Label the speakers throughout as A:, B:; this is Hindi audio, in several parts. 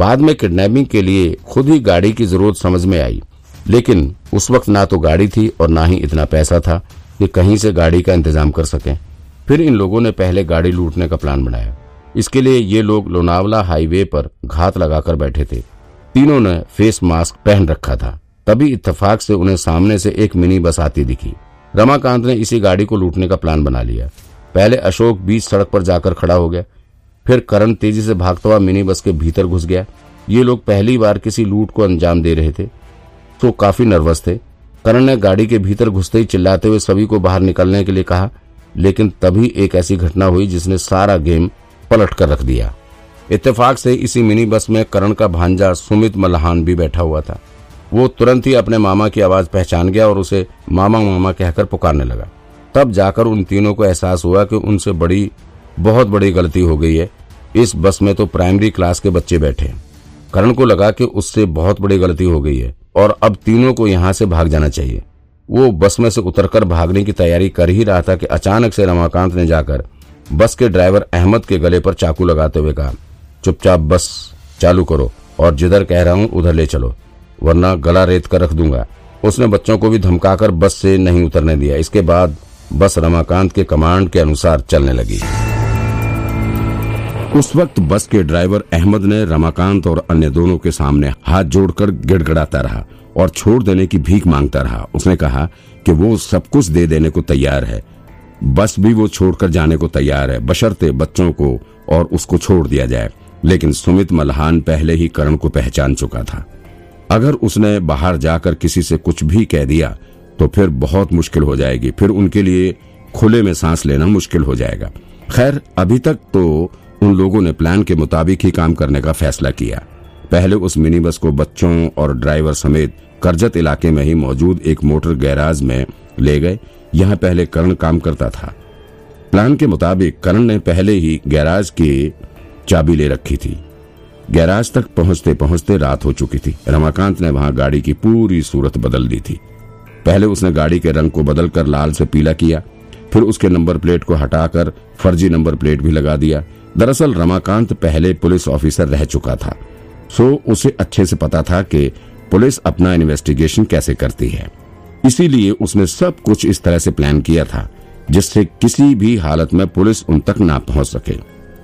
A: बाद में किडनैपिंग के लिए खुद ही गाड़ी की ज़रूरत समझ में आई। लेकिन उस वक्त ना तो गाड़ी थी और ना ही इतना पैसा था कि कहीं से गाड़ी का इंतज़ाम कर सकें। फिर इन लोगों ने पहले गाड़ी लूटने का प्लान बनाया। इसके लिए ये लोग लोनावला हाईवे पर घात लगाकर बैठे थे। तीनों ने फेस मास्क पहन रखा था। तभी इत्तेफाक से उन्हें सामने से एक मिनी बस आती दिखी। रमाकांत ने इसी गाड़ी को लूटने का प्लान बना लिया। पहले अशोक बीच सड़क पर जाकर खड़ा हो गया। फिर करण तेज़ी से भागता हुआ मिनी बस के भीतर घुस गया। ये लोग पहली बार किसी लूट को अंजाम दे रहे थे तो काफ़ी नर्वस थे। करण ने गाड़ी के भीतर घुसते ही चिल्लाते हुए सभी को बाहर निकलने के लिए कहा, लेकिन तभी एक ऐसी घटना हुई जिसने सारा गेम पलट कर रख दिया। इत्तेफाक से इसी मिनी बस में करण का भांजा सुमित मल्हान भी बैठा हुआ था। वो तुरंत ही अपने मामा की आवाज़ पहचान गया और उसे मामा मामा कहकर पुकारने लगा। तब जाकर उन तीनों को एहसास हुआ कि उनसे बड़ी बहुत बड़ी गलती हो गई है। इस बस में तो प्राइमरी क्लास के बच्चे बैठे करण को लगा कि उससे बहुत बड़ी गलती हो गई है और अब तीनों को यहाँ से भाग जाना चाहिए। वो बस में से उतरकर भागने की तैयारी कर ही रहा था कि अचानक से रमाकांत ने जाकर बस के ड्राइवर अहमद के गले पर चाकू लगाते हुए कहा, चुपचाप बस चालू करो और जिधर कह रहा हूँ, उधर ले चलो, वरना गला रेत कर रख दूँगा। उसने बच्चों को भी धमकाकर बस से नहीं उतरने दिया। इसके बाद बस रमाकांत के कमांड के अनुसार चलने लगी। उस वक्त बस के ड्राइवर अहमद ने रमाकांत और अन्य दोनों के सामने हाथ जोड़कर गिड़गड़ाता रहा और छोड़ देने की भीख माँगता रहा। उसने कहा कि वो सब कुछ दे देने को तैयार है। बस भी वो छोड़कर जाने को तैयार है। बशर्ते बच्चों को और उसको छोड़ दिया जाए। लेकिन सुमित मल्हान पहले ही करण को पहचान चुका था। अगर उसने बाहर जाकर किसी से कुछ भी कह दिया तो फिर बहुत मुश्किल हो जाएगी। फिर उनके लिए खुले में सांस लेना मुश्किल हो जाएगा। खैर, अभी तक तो उन लोगों ने प्लान के मुताबिक ही काम करने का फैसला किया। पहले उस मिनी बस को बच्चों और ड्राइवर समेत करजत इलाके में ही मौजूद एक मोटर गैराज में ले गए। यहाँ पहले करण काम करता था। प्लान के मुताबिक करण ने पहले ही गैराज की चाबी ले रखी थी। गैराज तक पहुँचते पहुँचते रात हो चुकी थी। रमाकांत ने वहाँ गाड़ी की पूरी सूरत बदल दी थी। पहले उसने गाड़ी के रंग को बदलकर लाल से पीला किया, फिर उसके नंबर प्लेट को हटाकर फर्जी नंबर प्लेट भी लगा दिया दरअसल रमाकांत पहले पुलिस ऑफिसर रह चुका था। सो, उसे अच्छे से पता था कि पुलिस अपना इन्वेस्टिगेशन कैसे करती है। इसीलिए उसने सब कुछ इस तरह से प्लान किया था, जिससे किसी भी हालत में पुलिस उन तक ना पहुँच सके।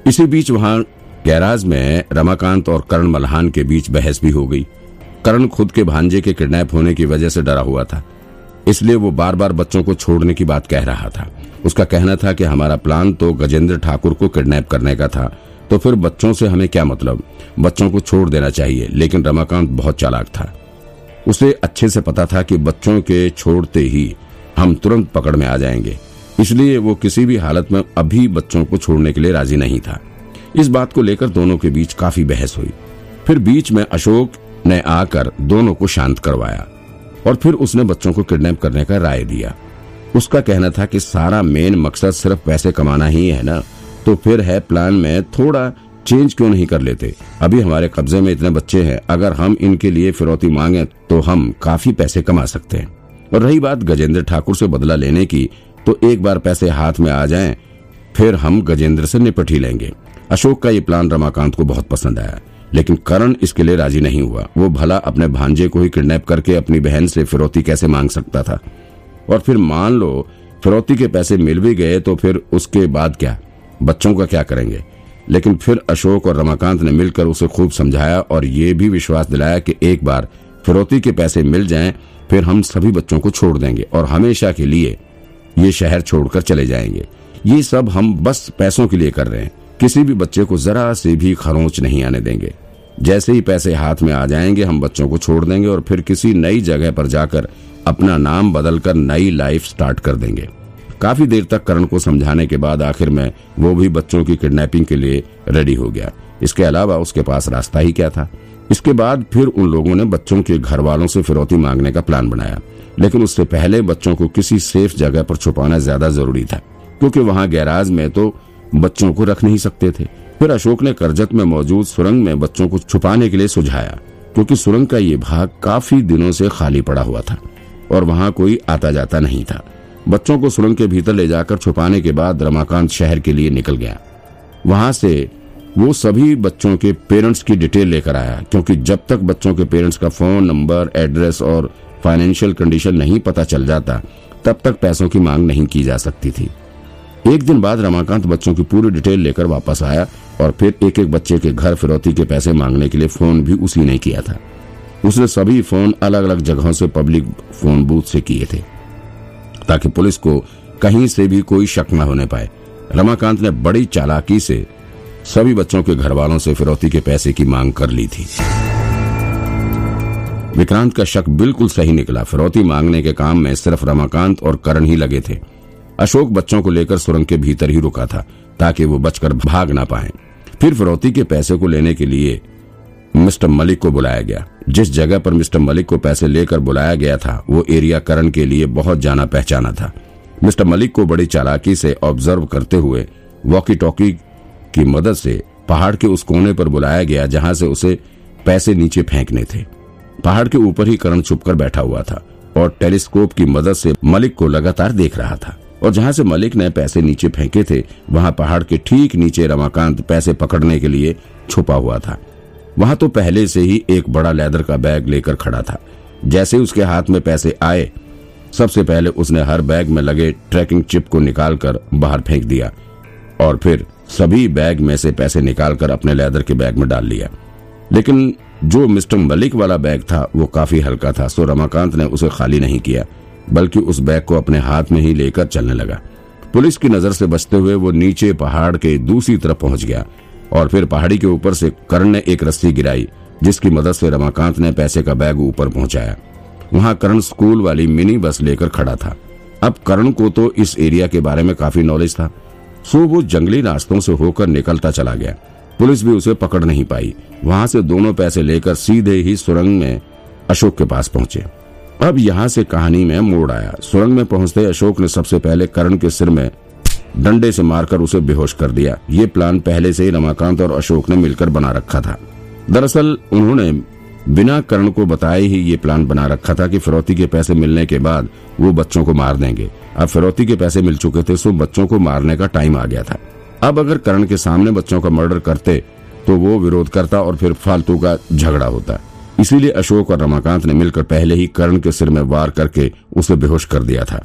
A: इसी बीच वहाँ गैराज में रमाकांत और करण मल्हान के बीच बहस भी हो गई। करण खुद के भांजे के किडनैप होने की वजह से डरा हुआ था, इसलिए वो बार बार बच्चों को छोड़ने की बात कह रहा था। उसका कहना था कि हमारा प्लान तो गजेंद्र ठाकुर को किडनैप करने का था। तो फिर बच्चों से हमें क्या मतलब? बच्चों को छोड़ देना चाहिए, लेकिन रमाकांत बहुत चालाक था। उसे अच्छे से पता था कि बच्चों के छोड़ते ही हम तुरंत पकड़ में आ जाएँगे। इसलिए वो किसी भी हालत में अभी बच्चों को छोड़ने के लिए राज़ी नहीं था। इस बात को लेकर दोनों के बीच काफ़ी बहस हुई। फिर बीच में अशोक ने आकर दोनों को शांत करवाया और फिर उसने बच्चों को किडनैप करने का राय दिया। उसका कहना था कि सारा मेन मकसद सिर्फ़ पैसे कमाना ही है ना? तो फिर है प्लान में थोड़ा चेंज क्यों नहीं कर लेते? अभी हमारे कब्जे में इतने बच्चे हैं, अगर हम इनके लिए फिरौती मांगे तो हम काफ़ी पैसे कमा सकते हैं। और रही बात गजेंद्र ठाकुर से बदला लेने की तो एक बार पैसे हाथ में आ जाएँ, फिर हम गजेंद्र से निपट ही लेंगे। अशोक का ये प्लान रमाकांत को बहुत पसंद आया, लेकिन करण इसके लिए राज़ी नहीं हुआ। वो भला अपने भांजे को ही किडनैप करके अपनी बहन से फिरौती कैसे मांग सकता था? और फिर मान लो, फिरौती के पैसे मिल भी गए तो फिर उसके बाद क्या? बच्चों का क्या करेंगे? लेकिन फिर अशोक और रमाकांत ने मिलकर उसे खूब समझाया और ये भी विश्वास दिलाया कि एक बार फिरौती के पैसे मिल जाएँ, फिर हम सभी बच्चों को छोड़ देंगे और हमेशा के लिए ये शहर छोड़कर चले जाएँगे। ये सब हम बस पैसों के लिए कर रहे हैं। किसी भी बच्चे को जरा से भी खरोच नहीं आने देंगे। जैसे ही पैसे हाथ में आ जाएँगे, हम बच्चों को छोड़ देंगे और फिर किसी नई जगह पर जाकर अपना नाम बदलकर नई लाइफ स्टार्ट कर देंगे। काफ़ी देर तक करण को समझाने के बाद आखिर में वो भी बच्चों की किडनैपिंग के लिए रेडी हो गया। इसके अलावा उसके पास रास्ता ही क्या था? इसके बाद फिर उन लोगों ने बच्चों के घर वालों से फिरौती मांगने का प्लान बनाया। लेकिन उससे पहले बच्चों को किसी सेफ़ जगह पर छुपाना ज़्यादा ज़रूरी था, क्योंकि वहाँ गैराज में तो बच्चों को रख नहीं सकते थे। फिर अशोक ने करजत में मौजूद सुरंग में बच्चों को छुपाने के लिए सुझाया, क्योंकि सुरंग का ये भाग काफ़ी दिनों से खाली पड़ा हुआ था और वहाँ कोई आता जाता नहीं था। बच्चों को सुरंग के भीतर ले जाकर छुपाने के बाद रमाकांत शहर के लिए निकल गया। वहाँ से वो सभी बच्चों के पेरेंट्स की डिटेल लेकर आया, क्योंकि जब तक बच्चों के पेरेंट्स का फ़ोन, नंबर, एड्रेस और फाइनेंशियल कंडीशन नहीं पता चल जाता, तब तक पैसों की मांग नहीं की जा सकती थी। एक दिन बाद रमाकांत बच्चों की पूरी डिटेल लेकर वापस आया और फिर एक एक बच्चे के घर फिरौती के पैसे मांगने के लिए फ़ोन भी उसी ने किया था। उसने सभी फ़ोन अलग अलग जगहों से पब्लिक फ़ोन बूथ से किए थे, ताकि पुलिस को कहीं से भी कोई शक न होने पाए। रमाकांत ने बड़ी चालाकी से सभी बच्चों के घर वालों से फिरौती के पैसे की मांग कर ली थी। विक्रांत का शक बिल्कुल सही निकला। फिरौती मांगने के काम में सिर्फ़ रमाकांत और करण ही लगे थे। अशोक बच्चों को लेकर सुरंग के भीतर ही रुका था, ताकि वो बचकर भाग ना पाए। फिर फिरौती के पैसे को लेने के लिए मिस्टर मलिक को बुलाया गया। जिस जगह पर मिस्टर मलिक को पैसे लेकर बुलाया गया था, वो एरिया करण के लिए बहुत जाना पहचाना था। मिस्टर मलिक को बड़ी चालाकी से ऑब्ज़र्व करते हुए वॉकी टॉकी की मदद से पहाड़ के उस कोने पर बुलाया गया, जहाँ से उसे पैसे नीचे फेंकने थे। पहाड़ के ऊपर ही करण छुपकर बैठा हुआ था और टेलीस्कोप की मदद से मलिक को लगातार देख रहा था। और जहाँ से मलिक ने पैसे नीचे फेंके थे, वहाँ पहाड़ के ठीक नीचे रमाकांत पैसे पकड़ने के लिए छुपा हुआ था। वहाँ तो पहले से ही एक बड़ा लेदर का बैग लेकर खड़ा था। जैसे उसके हाथ में पैसे आए, सबसे पहले उसने हर बैग में लगे ट्रैकिंग चिप को निकालकर बाहर फेंक दिया और फिर सभी बैग में से पैसे निकालकर अपने लेदर के बैग में डाल लिया। लेकिन जो मिस्टर मलिक वाला बैग था, वो काफ़ी हल्का था, सो रमाकांत ने उसे खाली नहीं किया। बल्कि उस बैग को अपने हाथ में ही लेकर चलने लगा। पुलिस की नज़र से बचते हुए वो नीचे पहाड़ के दूसरी तरफ़ पहुँच गया और फिर पहाड़ी के ऊपर से करण ने एक रस्सी गिराई, जिसकी मदद से रमाकांत ने पैसे का बैग ऊपर पहुँचाया। वहाँ करण स्कूल वाली मिनी बस लेकर खड़ा था। अब करण को तो इस एरिया के बारे में काफ़ी नॉलेज था। सो वो जंगली रास्तों से होकर निकलता चला गया। पुलिस भी उसे पकड़ नहीं पाई। वहाँ से दोनों पैसे लेकर सीधे ही सुरंग में अशोक के पास पहुँचे। अब यहाँ से कहानी में मोड़ आया। सुरंग में पहुँचते अशोक ने सबसे पहले करण के सिर में डंडे से मारकर उसे बेहोश कर दिया। ये प्लान पहले से ही रमाकांत और अशोक ने मिलकर बना रखा था। दरअसल, उन्होंने बिना करण को बताए ही ये प्लान बना रखा था कि फिरौती के पैसे मिलने के बाद वो बच्चों को मार देंगे। अब फिरौती के पैसे मिल चुके थे, सो बच्चों को मारने का टाइम आ गया था। अब अगर करण के सामने बच्चों का मर्डर करते तो वो विरोध करता और फिर फालतू का झगड़ा होता। इसीलिए अशोक और रमाकांत ने मिलकर पहले ही कर्ण के सिर में वार करके उसे बेहोश कर दिया था।